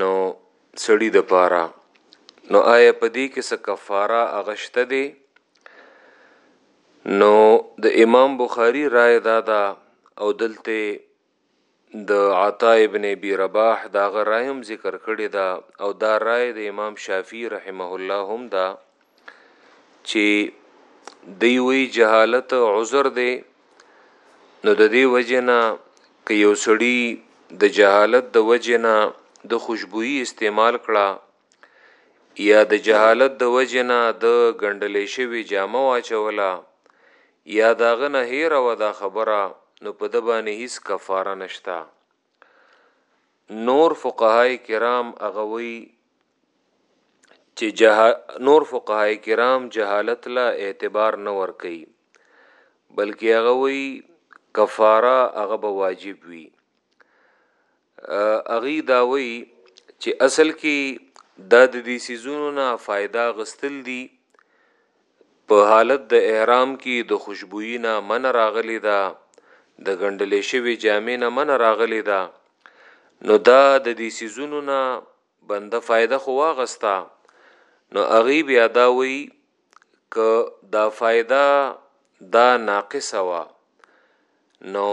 نو سړی د پاره نو آیا په دې کې څه کفاره اغشته دی نو د امام بخاری رائے دا دا او دلته د عطا ابن ابي رباح دا غرایم ذکر کړی دا او دا رائے د امام شافعي رحمه الله هم دا چې دی وی جهالت عذر دی نو د دې وجنه که یو سړی د جهالت د وجنه د خوشبوئی استعمال کړه یا د جهالت د وجنه د غندلې شوی جامه واچولا یا داغه نه هیر و دا خبره نو په د باندې هیڅ کفاره نشتا نور فقهای کرام اغوی چې جه نور فقهای کرام جهالت لا اعتبار نه ور کوي بلکې هغه وی کفاره هغه به واجب وي اغي دا وی چې اصل کې د دې سيزونو نه فائدہ غستل دي په حالت د احرام کې د خوشبوئی نه من راغلی دا د غندلې شوی جامې نه من راغلی دا نو دا د دې سيزونو نه بنده فائده خو واغستا نو اغي بیا دا وی ک دا فائده دا ناقص وا نو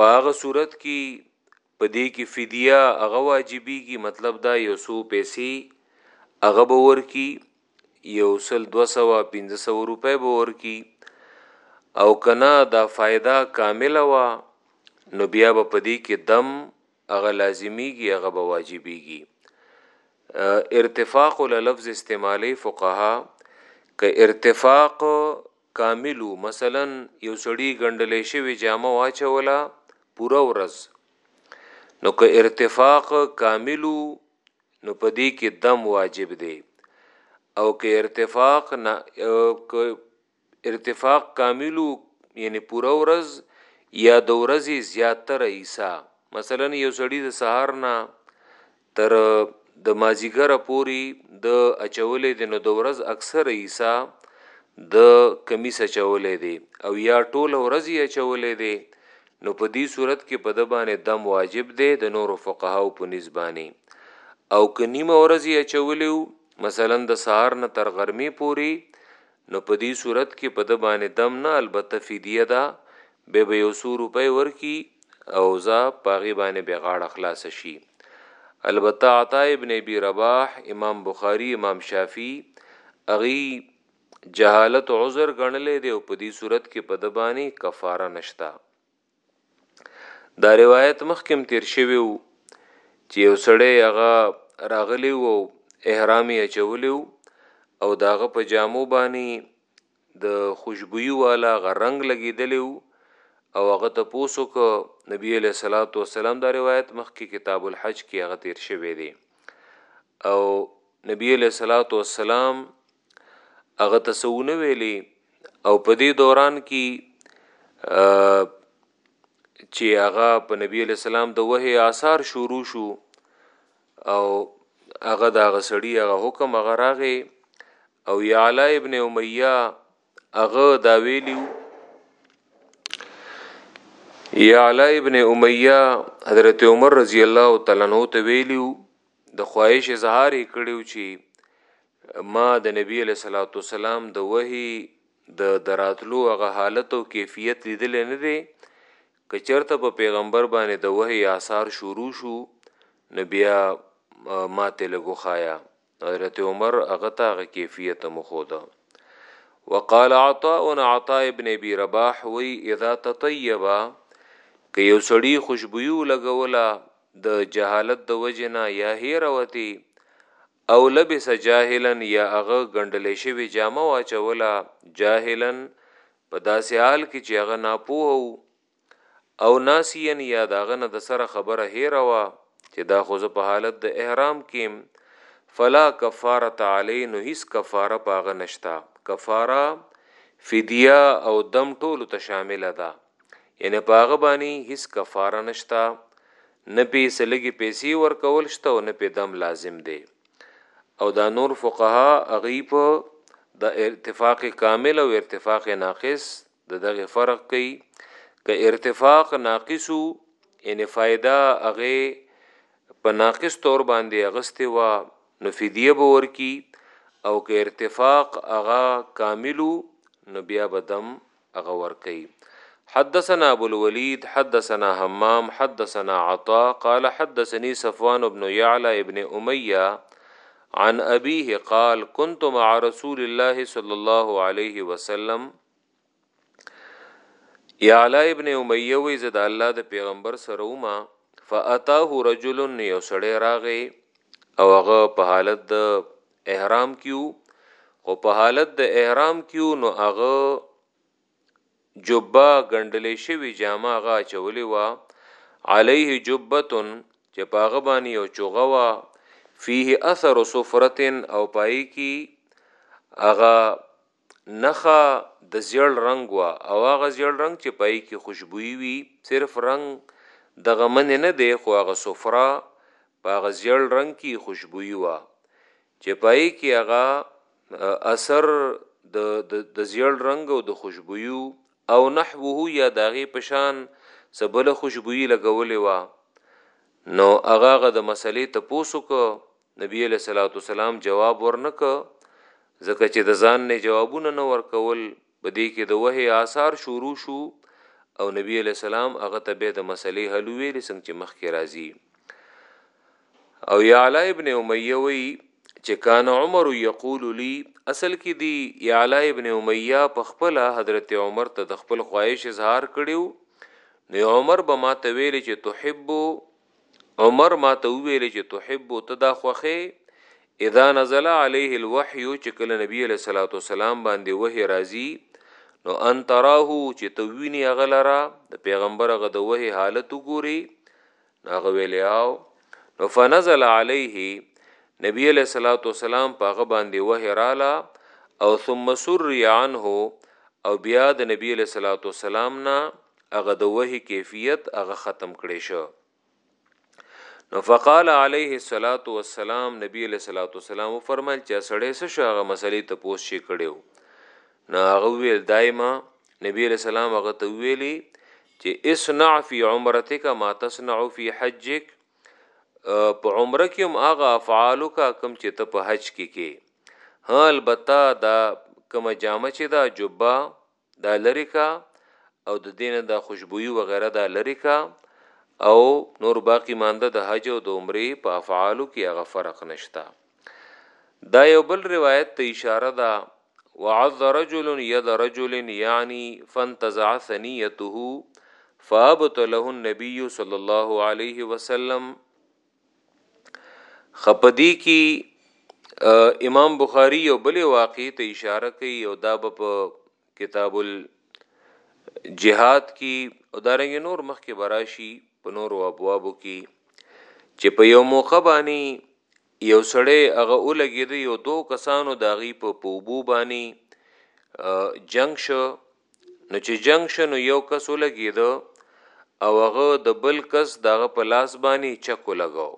پاغه صورت کې پدې کې فدیه هغه واجبې کی مطلب دا یو سو پیسې هغه باور کی یو سل 200 1500 روپے باور کی او کنا دا فائدہ کامل وا نو بیا په دې کې دم هغه لازمیږي هغه به واجبیږي ارتفاق ول لفظ استعمالی فقها که ارتفاق کاملو مثلا یو سړی غندلې شوی جامه واچولا پورا ورځ نو که ارتفاق کاملو نو پدې کې دم واجب دی او که ارتفاق نه ارتفاق کاملو یعنی پوره ورځ یا د ورځې زیاتره ایسا مثلا یو سړی د سهار نه تر د مازیګر پوری د اچولې د نو د ورځ اکثر ایسا د کمیس اچولې دی او یا ټول ورځ یې اچولې دی نو په دې صورت کې په د باندې دم واجب دی د نورو فقهاو په نسبانی او کنیمه ورځ یې اچولیو مثلا د سهار نه تر غرمې پوری نو په دې صورت کې په ده باندې دم نه البته فدیه ده بیا به یو څو روپۍ ورکي او ځا په هغې باندې بیا غاړه خلاصه شي البته عطا ابن ابي رباح امام بخاري امام شافعي هغه جهالت عذر ګڼلې دی او په دې صورت کې په دبانې کفاره نشتا دا روایت مخکم تیر شوی وو چې یو سړی هغه راغلی وو احرام یې چولی وو او داغه په جامو باندې د خوشبوئی والا غرنګ لګیدلی وو او هغه ته پوسو ک نبی علیہ الصلوۃ والسلام دا روایت مخکې کتاب الحج کې هغه تیر شوی دی او نبی علیہ الصلوۃ والسلام هغه تسونه ویلی او په دې دوران کې چې هغه په نبی علی السلام د وحی آثار شروع شو او هغه دا غسړی هغه حکم هغه راغی او یعلا ابن امیہ هغه دا ویلیو یعلا ابن امیہ حضرت عمر رضی الله تعالی عنہ ته ویلیو د خواهش اظهار یې کړیو چې ما د نبی علیه صلوات والسلام د وحی د دراتلو هغه حالت او کیفیت لیدل نه دی که چرته په پیغمبر باندې د وحی آثار شروع شو نو بیا ما ته لګو خایا حضرت عمر هغه ته هغه کیفیت مخوده وقال عطاء عطاء ابن ابي رباح وی اذا تطيبا که یو سړی خوشبویو لګولا د جهالت د وجې نه یا هېره وتې او لبس جاهلا یا هغه ګنډلې شوې جامه واچوله جاهلا په داسې حال کې چې هغه ناپوه وو او ناسیا یا داغه نه د سره خبره هېره وه چې دا خو زه په حالت د احرام کېم فلا کفاره تعالی نو هیڅ کفاره پاغه نشتا کفاره فدیه او دم ټولو ته شامل ده یعنی په هغه باندې هیڅ کفاره نشتا نه پی سلګي پیسې ورکول شته او نه پی دم لازم دی او دا نور فقها اغي په د ارتفاق کامل او ارتفاق ناقص د دغه فرق کوي که ارتفاق ناقصو یعنی فائدہ اغه په ناقص تور باندې اغسته وا نو فدیه به ورکی او که ارتفاق اغا کاملو نو بیا بدم هغه ورکي حدثنا ابو الوليد حدثنا همام حدثنا عطا قال حدثني صفوان بن يعلى ابن اميه عن ابيه قال كنت مع رسول الله صلى الله عليه وسلم يعلى ابن اميه وي زد الله د پیغمبر سره وما فاتاه رجل يسړي راغي او هغه په حالت د احرام کیو خو په حالت د احرام کیو نو هغه جبه ګندلې شوی جامه غا چولې وا علیه جبتن چې پاغه باندې یو چوغه وا فيه اثر صفرتن او پای کی اغا نخا د زیړ رنګ وا او هغه زیړ رنګ چې پای کې خوشبوئی وي صرف رنګ د غمن نه دی خو هغه سفرا په هغه زیړ رنګ کې خوشبوئی وا چې پای کې هغه اثر د د زیړ رنګ او د خوشبوئی او نحوه یا داغه پشان سبله خوشبوئی لګولې وا نو هغه د مسلې ته پوسوک نبی علیہ الصلوۃ والسلام جواب ورنک ځکه چې د ځان نه جوابونه نه ورکول بدې کې د وه آثار شروع شو او نبی علیہ السلام هغه ته به د مسلې حل ویل څنګه چې مخ کې راځي او یا علی ابن امیه وی چې کان عمر یقول لی اصل کې دی یا علی ابن امیه په خپل حضرت عمر ته د خپل خواهش اظهار کړیو نو عمر به ما ته ویل چې تحب عمر ماته وویل چې تحب ته دا خوخه اذا نزل عليه الوحي چې کله نبی عليه الصلاه والسلام باندې وه راضي نو ان تراه چې ته ویني غلرا د پیغمبر غ د وه حالت ګوري ناغه ویلیاو نو فنزل عليه نبی علیہ الصلوۃ والسلام پاغه باندې وه رااله او ثم سر عنه او بیا د نبی علیہ الصلوۃ والسلام نه هغه د وحی کیفیت هغه ختم کړي شو نو فقال علیه الصلاۃ والسلام نبی علیہ الصلوۃ والسلام فرمایل چې سړی څه شغه مسلې ته پوس شي کړیو نو هغه ویل دایما نبی علیہ السلام هغه ته ویلی چې اسنع فی عمرتک ما تصنع فی حجک په عمره کې هم هغه افعالو کا کم چې ته په حج کې کې ها البته دا کوم جامه چې دا جبا دا لری کا او د دینه دا خوشبوئی وغیره دا لری کا او نور باقی مانده د حج او د عمره په افعالو کې هغه فرق نشتا دا یو بل روایت ته اشاره ده وعض رجل يد رجل يعني فانتزع ثنيته فابت له النبي صلى الله عليه وسلم خپدی کی امام بخاری یو بل واقع ته اشاره کوي او دا په کتاب الجهاد کی او دارنګ نور مخ کې براشي په نور او ابوابو کې چې په یو موقع باندې یو سړی هغه ولګید یو دو کسانو داغي په پوبو باندې جنگ شو نو چې جنگ شنو یو کس ولګیدو او هغه د بل کس دغه په لاس باندې چکو لګاو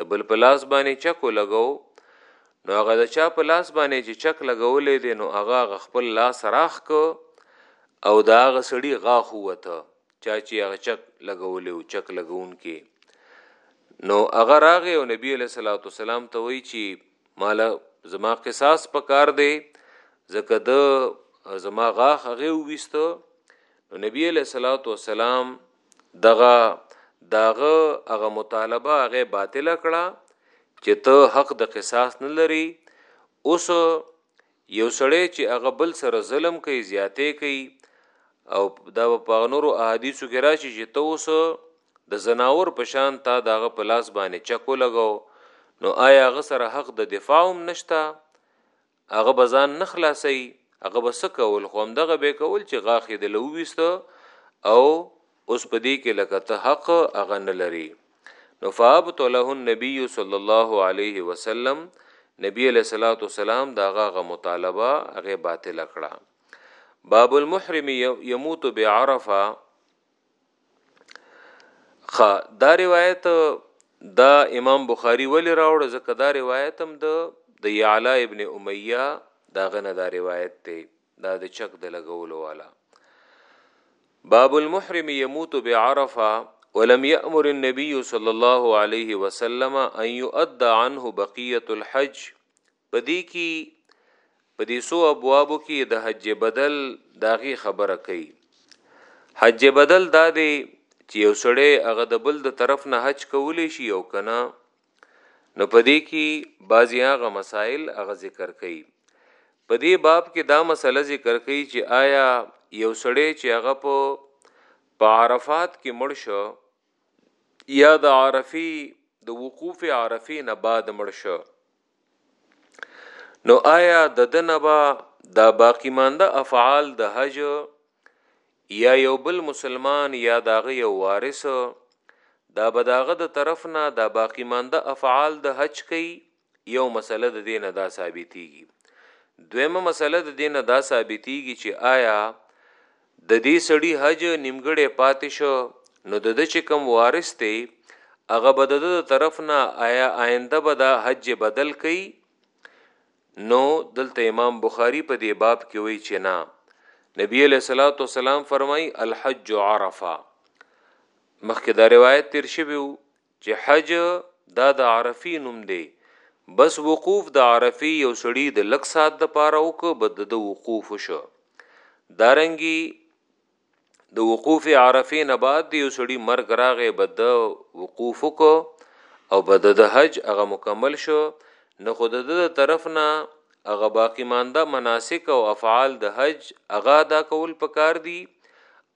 د بل په لاس باندې چکو لګاو نو هغه د چا په لاس باندې چې چک لګولې دي نو هغه خپل لاس راخ کو او دا هغه سړی غاخ وته چا چې هغه چک لګولې او چک لګون کې نو هغه راغی او نبی له صلوات والسلام ته وی چې مالا زما قصاص پکار دی ځکه د زما غاخ هغه وستو نو نبی علیہ الصلوۃ والسلام دغه داغه هغه مطالبه هغه باطل کړه چې ته حق د قصاص نه لري اوس یو سړی چې هغه بل سره ظلم کوي زیاتې کوي او دا په هغه نورو احادیثو کې راشي چې ته اوس د زناور په شان تا د هغه په لاس باندې چک ولګاو نو آیا هغه سره حق د دفاع هم نشته هغه به ځان نه خلاصوي هغه به څه کول خو همدغه به کول چې غاښې د لوویسته او اوس په دې کې لکه ته حق هغه نه لري نو فابطله النبي صلی الله علیه وسلم نبی علیہ الصلوۃ والسلام دا غه مطالبه هغه باطل کړه باب المحرم يموت بعرفه خ دا روایت دا امام بخاری ولی راوړ ځکه دا روایت هم د د یعلا ابن امیہ دا غنه دا روایت ته دا د چک د لګولو والا باب المحرم يموت بعرفه ولم يأمر النبي صلى الله عليه وسلم ان يؤدى عنه بقيه الحج پدې کې پدې سو ابوابو کې د حج بدل داغي خبره کوي حج بدل دا دی چې یو سړی هغه د بل د طرف نه حج کولی شي او کنه نو په دې کې بعضی هغه مسائل هغه ذکر کړي په دې باب کې دا مسله ذکر کړي چې آیا یو سړی چې هغه په په عرفات کې مړ شو یا د عرفي د وقوف عرفي نه بعد مړ شو نو آیا د دنبا دا باقی مانده افعال د حج یا یو بل مسلمان یا داغه یو وارث دا بداغه د طرف نه دا باقی مانده افعال د حج کوي یو مسله د دینه دا ثابتېږي دویمه مسله د دینه دا ثابتېږي چې آیا ددې سړي حج نیمګړی پاتې شو نو دده چې کوم وارث دی هغه به دده د طرف نه آیا آینده به دا حج بدل کوي نو دلته امام بخاری په دې باب کې وی چې نه نبی علیہ الصلوۃ والسلام فرمای الحج عرفه مخکې دا روایت تیر شوی چې حج دا د عرفی نوم دی بس وقوف د عرفی یو سړی د لک سات د پاره وک بد د وقوف شو دارنګي د وقوف عرفه نه بعد د یو سړي مرګ راغې بد وقوف کو او بد د حج هغه مکمل شو نه خود د طرف نه هغه باقی مانده مناسک او افعال د حج هغه ادا کول پکار دي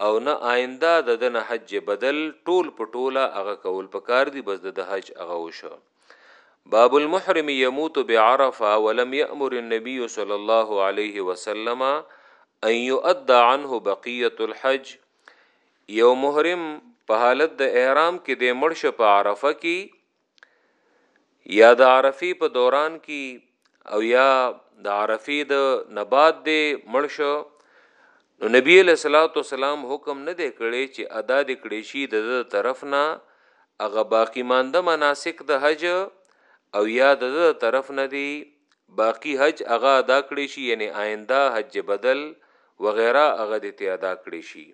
او نه آینده د دنه حج بدل ټول په ټوله هغه کول پکار دي بس د حج هغه وشو باب المحرم يموت بعرفه ولم يأمر النبي صلى الله عليه وسلم ان يؤدى عنه بقيه الحج یو محرم په حالت د احرام کې د مرشه په عرفه کې یا د عرفی په دوران کی او یا د عرفی د نبات دی مړ شو نو نبی علیہ الصلوۃ والسلام حکم نه دی کړی چې ادا د کړی شي د طرف نه هغه باقی مانده مناسک د حج او یا د طرف نه دی باقی حج هغه ادا کړی شي یعنی آینده حج بدل وغیرہ هغه د ته ادا کړی شي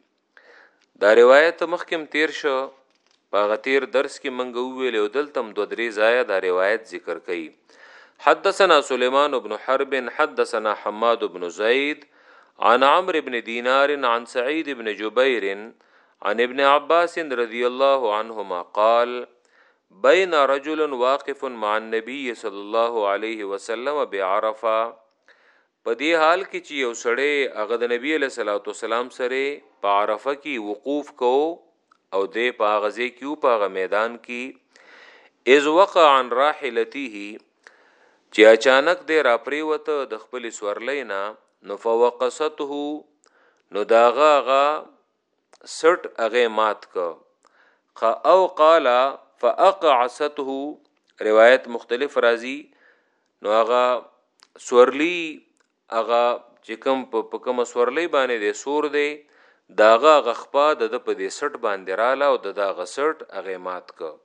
دا روایت مخکم تیر شو په هغه تیر درس کې منګه ویل او دلته هم دوه درې ځایه دا روایت ذکر کړي حدثنا سليمان بن حرب حدثنا حماد بن زيد عن عمرو بن دينار عن سعيد بن جبير عن ابن عباس رضي الله عنهما قال بين رجل واقف مع النبي صلى الله عليه وسلم بعرفه په دې حال کې چې یو سړی هغه د نبی علیه الصلاة والسلام سره په عرفه کې وقوف کو او دی په هغه ځای کې په هغه میدان کې اذ وقع عن راحلته چې اچانک دی را پریوته د خپل سورلینا نو فوقسته نو داغه غا سټ هغه مات ک ق او قال فاقعسته روایت مختلف راځي نو هغه سورلی هغه چې کوم په کوم سورلې باندې د سور دی داغه غخپا د په دې سټ باندې رااله او دغه سټ هغه مات ک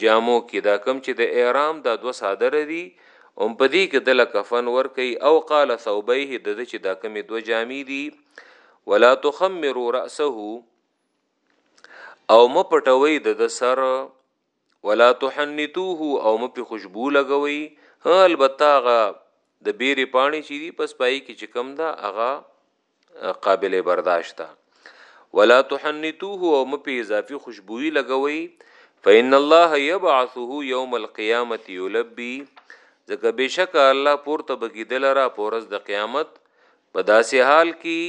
جامو کی دا کوم چی د احرام دا دوه څادره دی هم په دی کی دله کفن ورکی او قال ثوبیه دده چی دا کومی دوه جامی دی ولا تخمرو راسه او م پټوي د د سر ولا تحنتوه او م په خوشبو لګوي ها البته غا د بیرې پانی چي دي پس پای کی چې کم دا اغا قابل برداشت ده ولا تحنتوه او مپی اضافي خوشبوئی لګوي فإن الله يبعثه يوم القيامه يلبي ځکه بشک الله پورته بګیدل را پورز د قیامت په داسې حال کې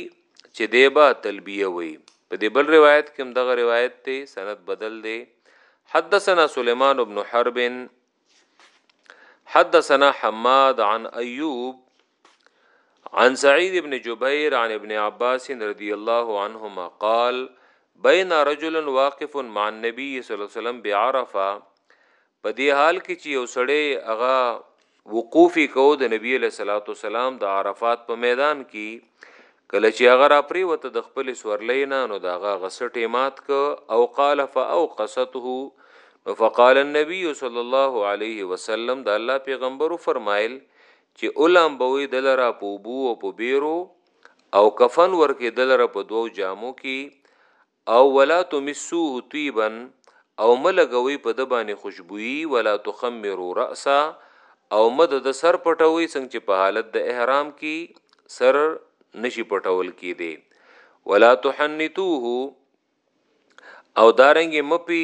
چې دیبا تلبیه وي په دې بل روایت کې دغه روایت ته سند بدل دی حدثنا سليمان بن حرب حدثنا حماد عن ايوب عن سعيد بن جبير عن ابن عباس رضي الله عنهما قال بين رجل واقف مع النبي صلى الله عليه وسلم بعرفه په دې حال کې چې یو سړی هغه وقوفي کو د نبی له صلوات والسلام د عرفات په میدان کې کله چې هغه را پریوته د خپل سورلې نه نو دا هغه غسټې مات ک او قال فاوقسته نو فقال النبي صلی الله علیه وسلم دا الله پیغمبر فرمایل چې اولم بوي دلرا په بو او په بیرو او کفن ورکې دلرا په دوو جامو کې او ولا تمسوه طیبا او مه لګوئ په ده باندې خوشبويي ولا تخمروا رأسه او مه د ده سر پټوئ څنګه چې په حالت د احرام کې سر نشي پټول کېدی ولا تحنتوه او دارنګې مه پی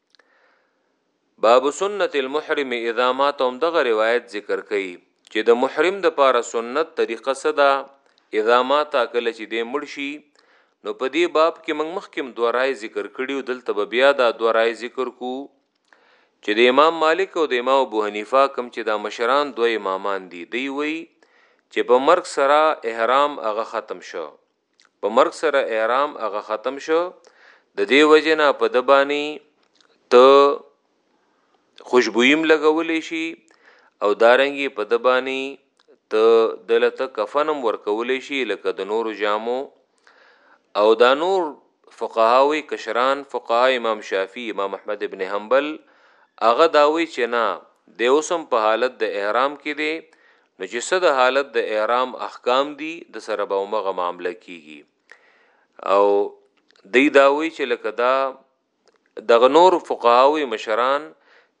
باب سنت المحرم اذا ما تم دغه روایت ذکر کړي چې د محرم د پاره سنت طریقه صدا اذا ما تا کله چې د مرشي نو په دې باب کې موږ مخکم دوه رائے ذکر کړي او دلته بیا دا دوه رائے ذکر کو چې د امام مالک او د امام ابو حنیفه کوم چې دا مشران دوه امامان دي دی وی چې په مرګ سره احرام هغه ختم شو په مرګ سره احرام هغه ختم شو د دې وجه نه په د بانی ته خوشبویم لګولې شي او دارنګي په د بانی ته دلته کفنم ورکولې شي لکه د نورو جامو او دا نور فقهاوی کشران فقها امام شافعی امام احمد ابن حنبل هغه داوی چې نه د اوسم په حالت د احرام کې دی نو چې څه د حالت د احرام احکام دي د سره به همغه معامله کیږي او دی دا وی چې لکه دا د غنور فقهاوی مشران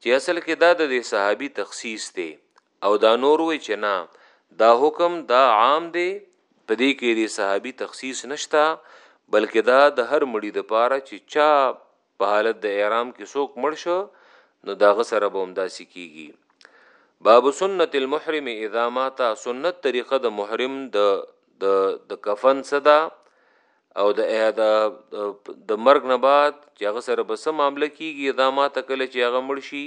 چې اصل کې دا د صحابي تخصیص دی او دا نور وی چې نه دا حکم دا عام دی په دې کې د صحابي تخصیص نشتا بلکې دا د هر مړي د پاره چې چا په حالت د احرام کې څوک مړ شو نو داغه سره به هم داسې کیږي باب سنت المحرم اذا مات سنت طریقه د محرم د د د کفن صدا او د اهدا د مرګ نه بعد چې هغه سره به سم معاملې کیږي اذا مات کله چې هغه مړ شي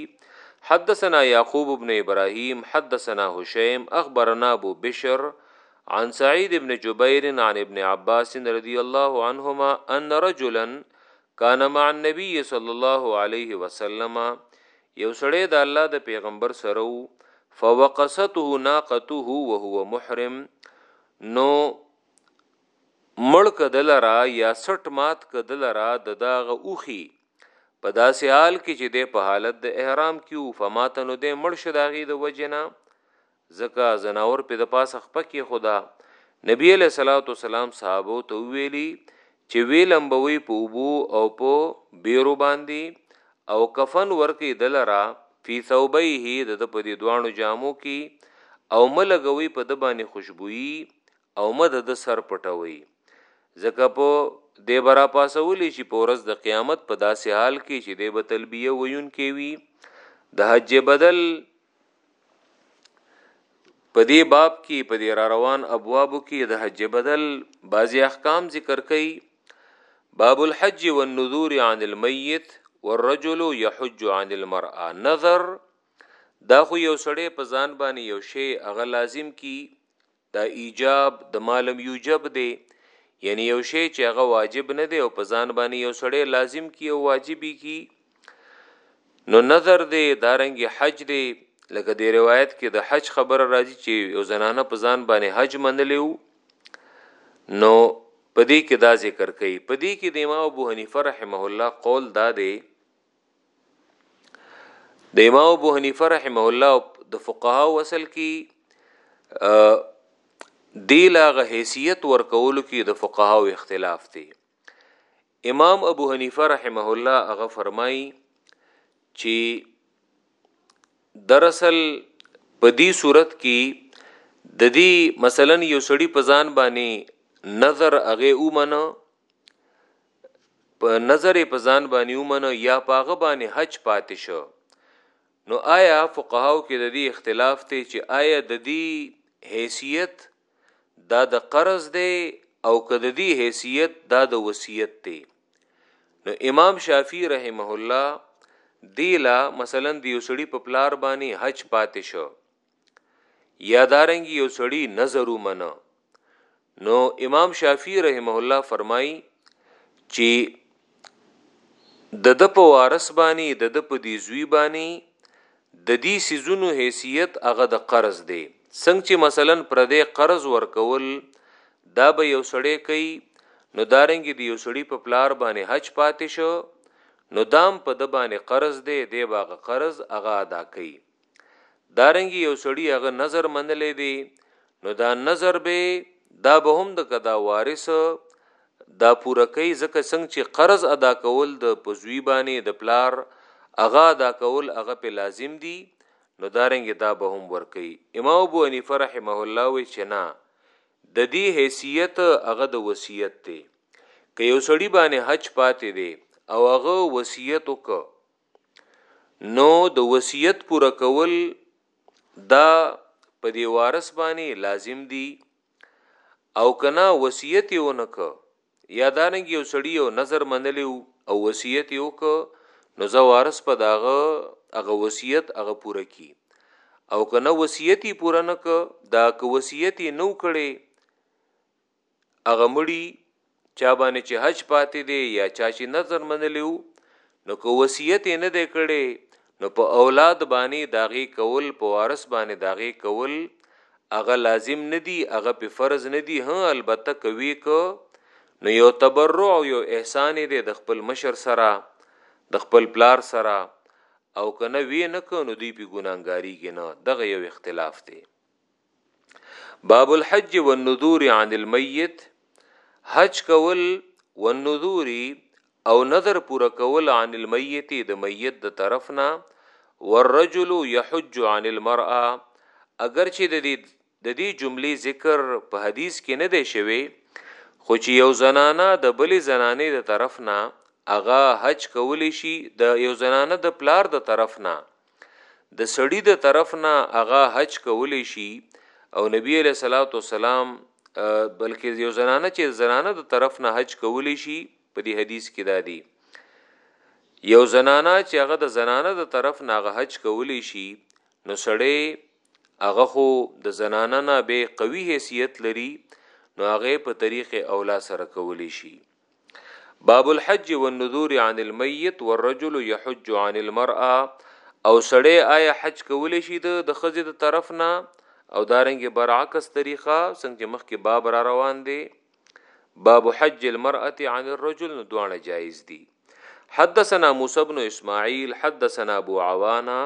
حدثنا يعقوب بن ابراهيم حدثنا هشيم اخبرنا ابو بشر عن سعيد بن جبير عن ابن عباس رضي الله عنهما ان رجلا کان مع النبی صلی الله علیه وسلم یو سړی د الله د پیغمبر سره وو فوقصته ناقته وهو محرم نو مړ کدل را یا سټ مات کدل را د داغه اوخي په داسې حال کې چې د په حالت د احرام کیو فماتنو د مړ شداغي د وجنا ځکه زناور په د پاسه خپه کې خدا نبی علیہ الصلوۃ والسلام صحابه ته ویلي چې وی لمبوي په ابو او په بیرو باندې او کفن ورکی دلرا فی ثوبیه د د په دې دوانو جامو کې او ملګوي په د باندې خوشبوئی او مد د سر پټوي ځکه په د برا پاسولې شي په ورځ د قیامت په داسې حال کې چې د به تلبیه ویون کې وي د حج بدل په دې باب کې په دې را روان ابوابو کې د حج بدل بعضی احکام ذکر کړي باب الحج والنذور عن المیت والرجل يحج عن المرأه نظر دا خو یو سړی په ځان باندې یو شی هغه لازم کی دا ایجاب د مالم یوجب دی یعنی یو شی چې هغه واجب نه دی او په ځان باندې یو سړی لازم کی او واجبی کی نو نظر دی دارنګ حج دی لکه د روایت کې د حج خبره راځي چې یو زنانه په ځان باندې حج منلیو نو پدې کې دا ذکر کوي پدې کې د امام ابو حنیفه رحمه الله قول دا دی د امام ابو حنیفه رحمه الله د فقها وصل کی دیلاغه حیثیت ورکولو کې د فقها او اختلاف دی امام ابو حنیفه رحمه الله هغه فرمایي چې دراصل په دې صورت کې د دې مثلا یو سړی په ځان باندې نظر هغه اومنه په نظر په ځان باندې ومنه یا پاغه باندې حج پاتې شو نو آیا فقهاو کې د دې اختلاف ته چې آیا د دې حیثیت دا د قرض دی او که د دې حیثیت دا د وصیت دی نو امام شافعی رحمه الله دیلا مثلا د یو سړي په پلار باندې حج پاتې شو یا دارنګ یو سړی نظر ومنه نو امام شافعی رحمه الله فرمایي چې د د په وارث باندې د د په دی زوی باندې د دې سيزونو حیثیت هغه د قرض دی څنګه چې مثلا پردې قرض ورکول دا به یو سړی کوي نو دارنګ دی یو سړی په پلار باندې حج پاتې شو نو دام په د باندې قرض دی دی باغه قرض هغه ادا کوي دارنګي یو سړی هغه نظر منلې دی نو دا نظر به دا به هم د کدا وارث دا پوره کوي ځکه څنګه چې قرض ادا کول د پزوی باندې د پلار اغا ادا کول هغه په لازم دي نو دارنګ دا به هم ور کوي امام ابو حنیفه رحمه الله وی چې نه د دې حیثیت هغه د وصیت دی که یو سړی باندې حج پاتې دی او هغه وصیت وکړ نو د وصیت پوره کول دا په دی وارث باندې لازم دی او کنا وصیت یې ونکه یا دانګ یو سړی او نظر منلی او وصیت یې وک نو زه وارث په داغه هغه وصیت هغه پوره کی او کنه وصیت یې پوره نک دا که وصیت یې نو کړي هغه مړي چا باندې چې حج پاتې دی یا چا چې نظر منلی وو نو که وصیت یې نه دی کړی نو په اولاد باندې داغې کول په وارث باندې داغې کول هغه لازم نه دی هغه په فرض نه دی هه البته کوي که نو یو تبرع او یو احسان دی د خپل مشر سره د خپل پلار سره او کنه وی نه کنو دی په ګناګاری کې نه دغه یو اختلاف دی باب الحج والنذور عن المیت حج کول والنذور او نظر پورا کول عن المیت د میت د طرف نه والرجل يحج عن المرأه اگر چې د دې د دې جملې ذکر په حدیث کې نه دی شوی خو چې یو زنانه د بلې زنانې د طرف نه اغا حج کولی شي د یو زنانه د پلار د طرف نه د سړی د طرف نه هغه حج کولی شي او نبی علیہ الصلوۃ والسلام بلکې یو زنانه چې زنانه د طرف نه حج کولی شي په دې حدیث کې دا دی یو زنانه چې هغه د زنانه د طرف نه هغه حج کولی شي نو سړی هغه خو د زنانه نه به قوي حیثیت لري نو هغه په طریق اولا سره کولی شي باب الحج والنذور عن الميت والرجل يحج عن المرأه او سړی آیا حج کولی شي د خزې د طرف نه او دارنګ برعکس طریقه څنګه مخکې باب را روان دی باب حج المرأة عن الرجل نو دوانه جایز دي حدثنا موسى بن اسماعيل حدثنا ابو عوانا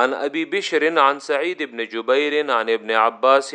عن ابي بشر عن سعيد بن جبير عن ابن عباس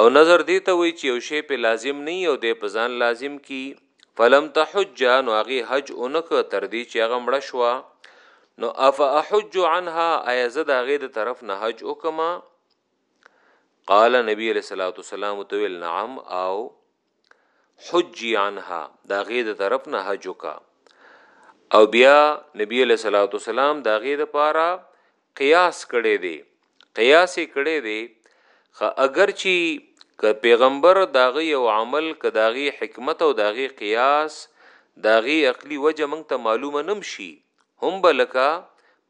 او نظر دې ته وي چې یو شی په لازم نه او دې په ځان لازم کی فلم تحج نو هغه حج اونک تر دې چې هغه مړ شو نو اف احج عنها ایزه دا غې د طرف نه حج وکما قال نبی علیہ الصلوۃ والسلام تو نعم او حجی عنها دا غي د طرف نه حج وکا او بیا نبی علیہ الصلوۃ والسلام دا غي د پاره قیاس کړي دي قیاس کړي دي خ اگر چی ک پیغمبر دا غي او عمل ک دا غي حکمت او دا غي قیاس دا غي عقلی وجه مونږ ته معلومه نم شي هم بلکا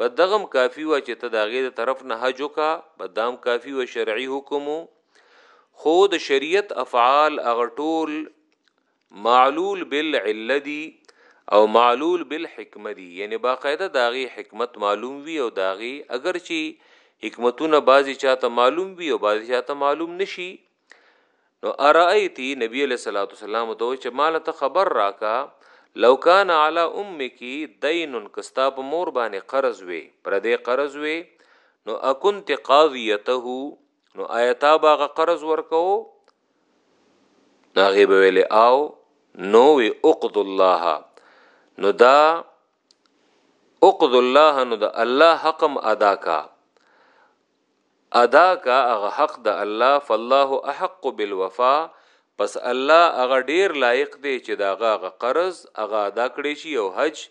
بدغم کافی و چې ته دا غي د طرف نه حج وکا بدام کافی و شرعي حکمو خو د شریعت افعال هغه ټول معلول بالعله دي او معلول بالحکمه دي یعنی باقاعده داغي حکمت معلوم وي او داغي اگر چی حکمتونه بعضی چاته معلوم وي او بعضی چاته معلوم نشي نو ارایتی نبی علیہ الصلوۃ والسلام ته چې مال ته خبر راکا لو کان علی امک دین کستا په مور باندې قرض وي پر دې قرض وي نو اكنت قاضیته نو آیتا باغه قرض ورکو ناغه به ویل او نو وی اقد الله نو دا اقد الله نو دا الله حقم ادا کا ادا کا هغه حق د الله فالله احق بالوفا پس الله هغه ډیر لایق دی چې دا هغه قرض هغه ادا کړی شي او حج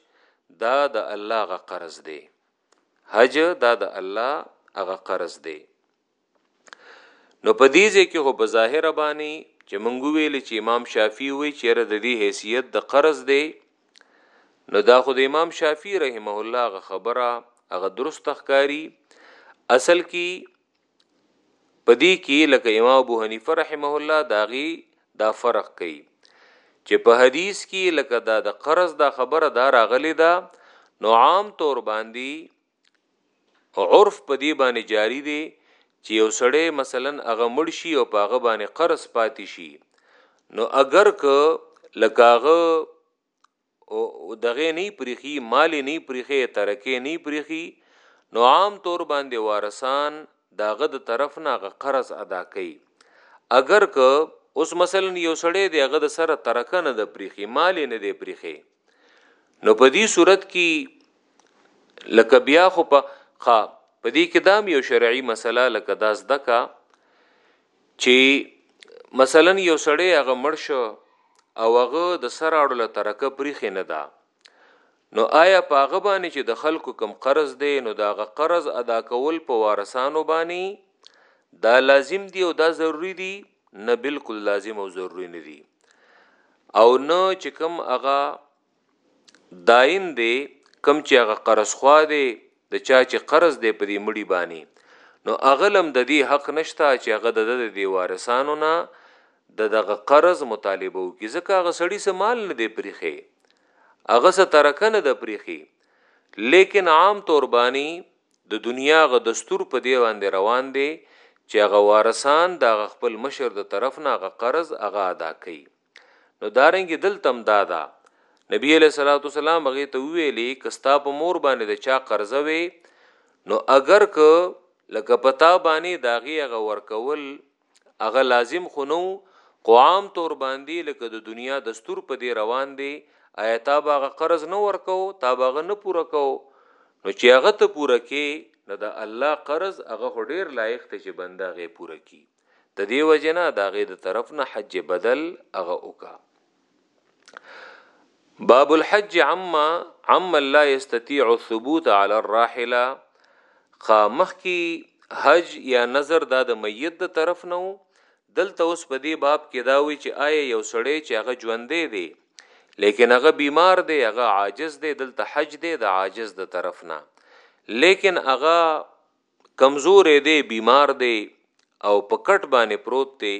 دا د الله هغه قرض دی حج دا د الله هغه قرض دی نو په دې ځای کې هو په ظاهر باندې چې مونږ ویل چې امام شافعي وی چې را د دې حیثیت د قرض دی نو دا خو د امام شافعي رحمه الله غ خبره هغه درست تخکاری اصل کې په دې کې لکه امام ابو حنیفه رحمه الله داغي دا فرق کوي چې په حدیث کې لکه دا د قرض دا خبره دا راغلی دا نو عام طور باندې عرف په دې باندې جاری دی چې یو سړی مثلا هغه مړ شي او په هغه باندې قرض پاتې شي نو اگر که لکاغه او دغه نه پریخي مال نه پریخي ترکه نه پریخي نو عام طور باندې وارثان داغه د طرف نه غ قرض ادا کوي اگر که اوس مثلا یو سړی دی هغه د سره ترکه نه د پریخي مال نه دی پریخي نو په دې صورت کې لکه بیا خو په خا په دې کې دام یو شرعي مسله لکه داس دکا چی مثلا یو سړی هغه مړ شو او هغه د سر اړو له ترکه پریخې نه ده نو آیا په هغه باندې چې د خلکو کم قرض دی نو دا غ قرض ادا کول په وارثانو باندې دا لازم دی او دا ضروری دی نه بالکل لازم او ضروری نه دی او نه چې کم هغه داین دی کم چې هغه قرض خوا دی د چا چې قرض دی په دې مړی بانی نو اغلم د دې حق نشتا چې هغه د د دې وارثانو نه د دغه قرض مطالبه وکي ځکه هغه سړی سه مال نه دی پریخي هغه سه ترکه نه د پریخي لیکن عام طور باندې د دنیا غ دستور په دی باندې روان دی چې هغه وارثان د خپل مشر د طرف نه هغه قرض هغه ادا کوي نو دارنګ دلته هم دا ده نبی علیہ الصلوۃ والسلام هغه ته ویلي کستا په مور باندې د چا قرضه وي نو اگر که لکه پتا باندې داغي هغه ورکول هغه لازم خو نو قوام تور باندې لکه د دنیا دستور په دی روان دی آیا تا باغه قرض نه ورکو تا باغه نه پوره کو نو چې هغه ته پوره کې نه د الله قرض هغه ډیر لایق ته چې بنده غي پوره کی د دې وجنه د هغې د طرف نه حج بدل هغه وکا باب الحج عما عما لا يستطيع الثبوت على الراحله قامخ کی حج یا نظر دا د میت د طرف نه وو دلته اوس په دې باب کې دا وی چې آیا یو سړی چې هغه ژوندې دی لیکن هغه بیمار دی هغه عاجز دی دلته حج دی د عاجز د طرف نه لیکن هغه کمزوری دی، بیمار دی او په کټ باندې پروت دی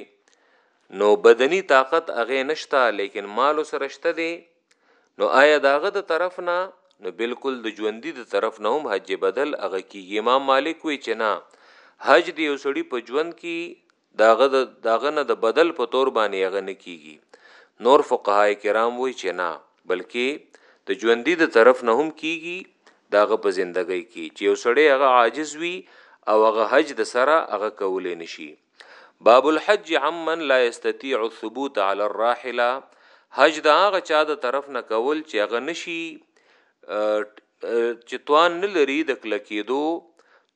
نو بدنی طاقت هغه نشته لیکن مال سره شته دی نو آیا د هغه د طرف نه نو بالکل د ژوندی د طرف نه هم حج بدل هغه کیږي امام مالک وی چې نه حج دی یو سړی په ژوند کې د هغه د د هغه نه د بدل په تور باندې هغه نه کیږي نور فقهای کرام وایي چې نه بلکې د ژوندۍ د طرف نه هم کیږي داغه په زندګۍ کې چې یو سړی هغه عاجز وي او هغه حج د سره هغه کولې نشي باب الحج عمن لا يستطيع الثبوت على الراحله حج دا هغه چا د طرف نه کول چې هغه نشي چې توان نه لري د کلکېدو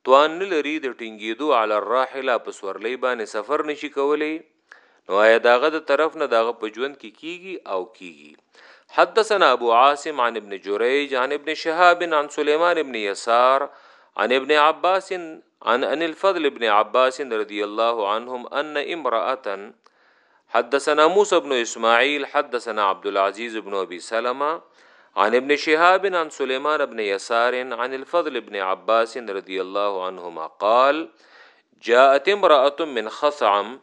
توان نه لري د ټینګیدو علی الراحله په سورلۍ باندې سفر نشي کولی نو آیا داغه د طرف نه داغه په ژوند کې کیږي او کیږي حدثنا ابو عاصم عن ابن جریج عن ابن شهاب عن سليمان ابن يسار عن ابن عباس عن ان الفضل ابن عباس رضی الله عنهم ان امراه حدثنا موسى بن إسماعيل حدثنا عبد العزيز بن أبي سلمة عن ابن شهاب عن سليمان بن يسار عن الفضل بن عباس رضي الله عنهما قال جاءت امرأة من خثعم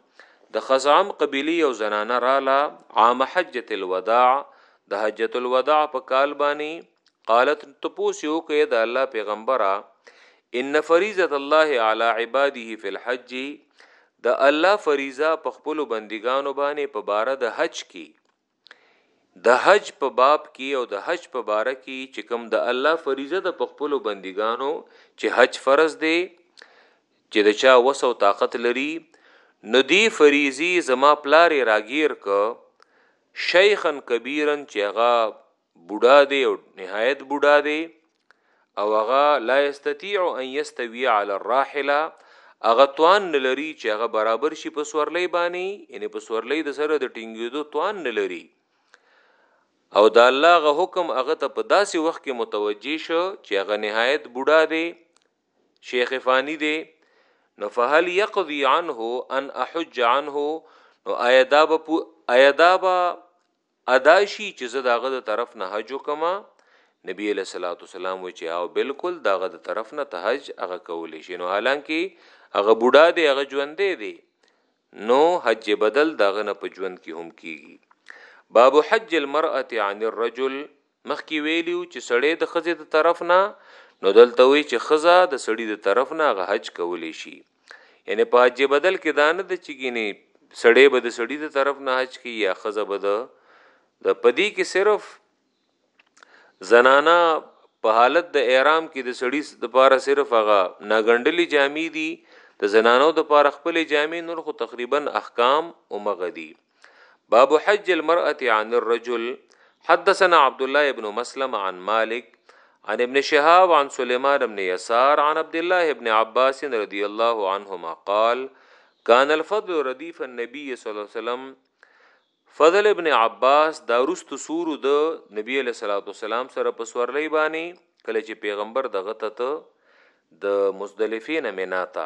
د خثعم قبيلية وزنانة رالا عام حجة الوداع د حجۃ الوداع په کال باندې قالت تپوس یو کې د الله پیغمبره ان فریضه الله علی عباده فی الحج د الله فریضه په خپل بندګانو باندې په بار د حج کې د حج په باب کې او د حج په باره کې چې کوم د الله فریضه د خپل بندګانو چې حج فرض دی چې د چا وس او طاقت لري نو دی فریضي زما پلار راګیر ک شیخن کبیرن چې هغه بوډا دی او نهایت بوډا دی او هغه لا یستطيع ان یستوی علی الراحله هغه توان نه لري چې هغه برابر شي په سورلۍ باندې یعنی په سورلۍ د سره د ټینګېدو توان نه لري او د الله غ حکم هغه ته په داسې وخت کې متوجي شو چې هغه نهایت بوډا دی شیخ فانی دی نو فهل یقضی عنه ان احج عنه نو آیا دا به آیا دا به ادا شي چې زه داغه د طرف نه حج وکم نبی علیہ الصلوۃ والسلام و چې او بالکل داغه د طرف نه ته حج هغه کولې شي نو حالانکه هغه بوډا دی هغه ژوند دی نو حج بدل داغه نه په ژوند کې هم کیږي باب حج المرأه عن الرجل مخکې ویلي وو چې سړی د ښځې د طرف نه نو دلته وی چې ښځه د سړي د طرف نه هغه حج کولی شي یعنی په حج بدل کې دا نه ده چې ګینه سړی به د سړي د طرف نه حج کوي یا ښځه به د د پدی کې صرف زنانا په حالت د احرام کې د سړی د پاره صرف هغه ناګندلې جامې دي د زنانو د پاره خپل جامې نور خو تقریبا احکام او مغدي باب حج المرأة عن الرجل حدثنا عبد الله ابن مسلم عن مالك عن ابن شهاب عن سليمان ابن يسار عن عبد الله ابن عباس رضي الله عنهما قال كان الفضل رديف النبي صلى الله عليه وسلم فضل ابن عباس دا رست سورو د نبی علیہ الصلوۃ والسلام سره په سورلې باندې کله چې پیغمبر دغه ته د مزدلفې نه مینا تا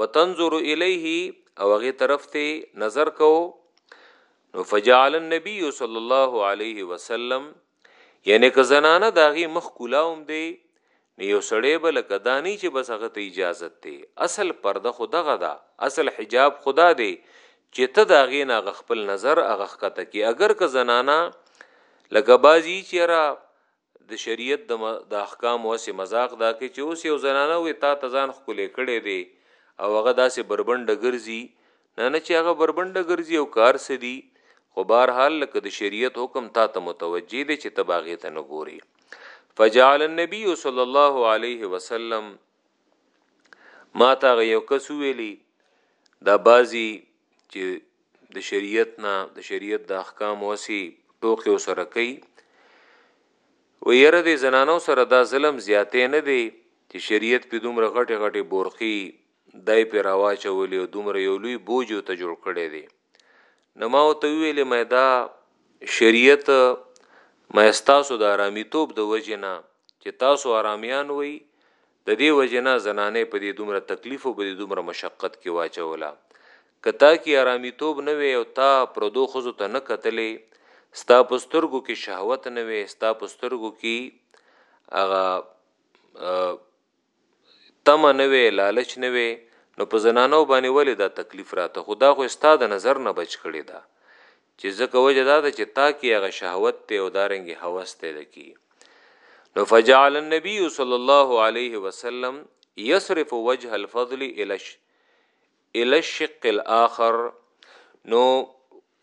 وتنظر الیه او هغه طرف ته نظر کو نو فجعل النبي صلی الله علیه وسلم یعنی که زنانه داغي مخ کولاوم دی نو یو سړی بل کدانی چې بس هغه ته اجازه ته اصل پرده خدغه ده اصل حجاب خدا دی چې ته داغي نه غخپل نظر اغه کته کی اگر که زنانه لکه بازی چیرې د شریعت د د احکامو هسې مذاق دا کوي چې اوس یو زنانه وي تا ته ځان ښکلی کړی دی او هغه داسې بربنډه ګرځي نه نه چې هغه بربنډه ګرځي او که هر څه دي خو بهرحال لکه د شریعت حکم تا ته متوجه دی چې ته به هغې ته نه ګورې فجعل النبي صلی الله علیه وسلم ما ته هغه یو کس ویلی دا بازی چې د شریعت نه د شریعت د احکام وسی ټوکی او سره کوي و یره د زنانو سره دا ظلم زیاتې نه دی چې شریعت په دومره غټه غټه بورخي دای په راواچولې او دومره یو لوی بوج ته جوړ کړي دي نو ما ورته وویلې مې دا شریعت مې ستاسو د آرامیتوب د وجې نه چې تاسو آرامیان وئ د دې وجې نه زنانې په دې دومره تکلیف او په دې دومره مشقت کې واچوله که تا کې آرامیتوب نه وي او تا پردو ښځو ته نه کتلې ستا په سترګو کې شهوت نه وي ستا په سترګو کې هغه تمه نه وی لالچ نه وی نو په زنانو باندی ولی دا تکلیف راته خو دا خو ستا د نظر نه بچ کړی دا چی ځکه وجه دا ده چی تا کی هغه شهوت ته او دارنګ هوس ته دکی نو فجعل النبی صلی الله علیه وسلم یصرف وجه الفضل الش الشق الاخر نو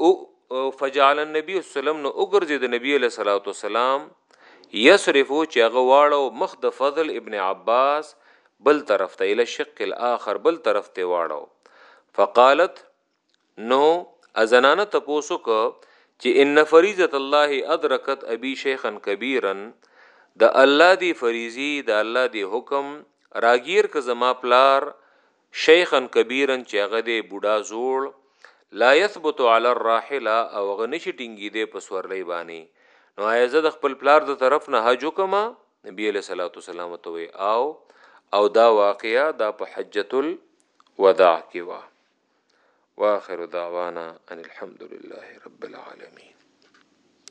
او فجعل النبي وسلم نو وګرځي د نبی له صلوات والسلام یصرفو چې هغه واړو مخ د فضل ابن عباس بل طرف ته اله شق الاخر بل طرف ته واړو فقالت نو ازنانه تپوسو ک چې ان فریضه الله ادرکت ابي شيخا كبيرا د الله دی فریضي د الله دی حکم راګیر ک زما پلار شیخا کبیرا چې هغه دی بوډا زوړ لا یثبت علی الراحله او هغه نشي ټینګیدی په سورلۍ باندې نو آیا زه د خپل پلار د طرف نه حج وکم نبی علیہ الصلوۃ والسلام ته وی او او دا واقعیا دا په حجۃ الوداع کې وا واخر دعوانا ان الحمد لله رب العالمین